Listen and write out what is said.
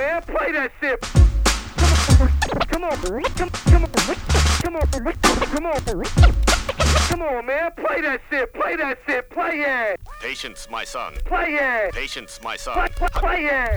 man. Play that shit. Come on, come on, come on, come on, come on, come on, come on, man. Play that shit. Play that shit. Play it. Patience, my son. Play it. Patience, my son. Play, play, play it.